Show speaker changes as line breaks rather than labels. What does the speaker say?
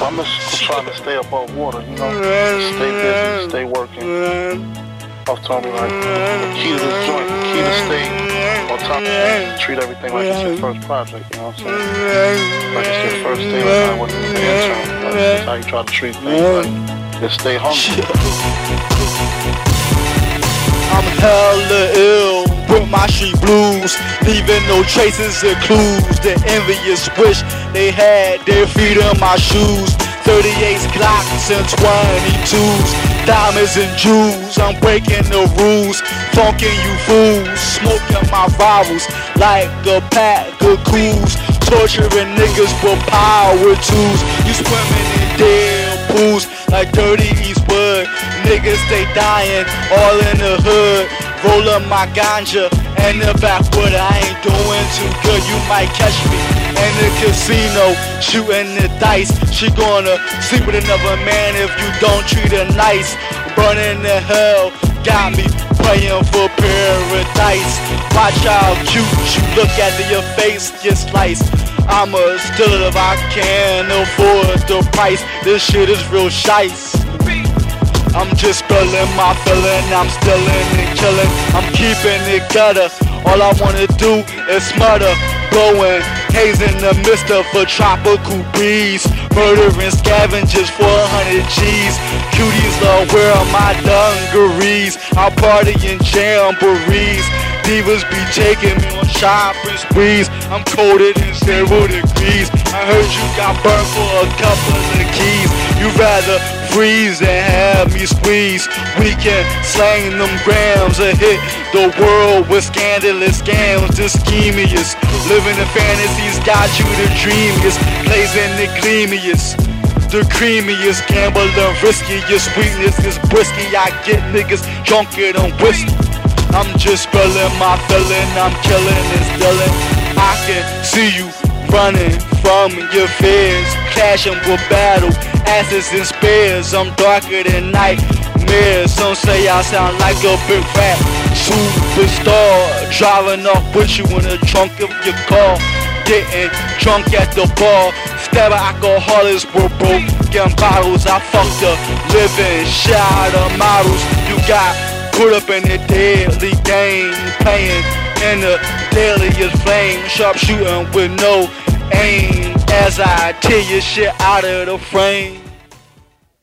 I'm just trying to stay above water, you know? Stay busy, stay working. I've told me like the key to this joint, the key to stay on top of things, treat everything like it's your first project, you know what I'm saying? Like it's your first day like I was an intern. Like, that's how you try to treat things. Like, just stay hungry.
I'm hella ill with my street blues, leaving no traces or clues. The envious wish they had their feet in my shoes. 38s, Glocks, and 22s, diamonds and jewels. I'm breaking the rules, funking you fools, smoking my vowels like a pack of Kools, torturing niggas for power tools. You swimming in dead pools like dirty Eastwood. Niggas they dying all in the hood. Roll up my ganja and the backwood. I ain't doing too good. You might catch me in the casino shooting the dice. She gonna sleep with another man if you don't treat her nice. Burning the hell got me praying for paradise. Watch how cute you look at your face get sliced. I'ma steal it if I can afford the price. This shit is real shice. I'm just spilling my feeling, I'm stealing and killing, I'm keeping it gutter. All I wanna do is smother, blowing haze in the midst of a tropical breeze. Murdering scavengers for a hundred G's. Cuties love wear my dungarees. I party in jamborees. Divas be taking me on shopping sprees. I'm coated in zero degrees. I heard you got burnt for a couple of keys. You rather freeze and have me squeeze. We can slang them grams or hit the world with scandalous scams. The schemiest, living in fantasies got you the dreamiest, blazing the gleamiest. The creamiest, gambling, riskiest, sweetness is whiskey. I get niggas drunker than whiskey. I'm just spilling my feeling, I'm killing and stealing. I can see you running from your fears, clashing with battle, asses and spears. I'm darker than nightmares. Some say I sound like a big rap superstar, driving off with you in the trunk of your car, getting drunk at the bar. Stab alcoholics were broken bottles. I fucked up living, shot of models. You got Put up in the deadly game, playing in the deadliest flame, sharp shooting with no aim. As I tear your shit out of the frame.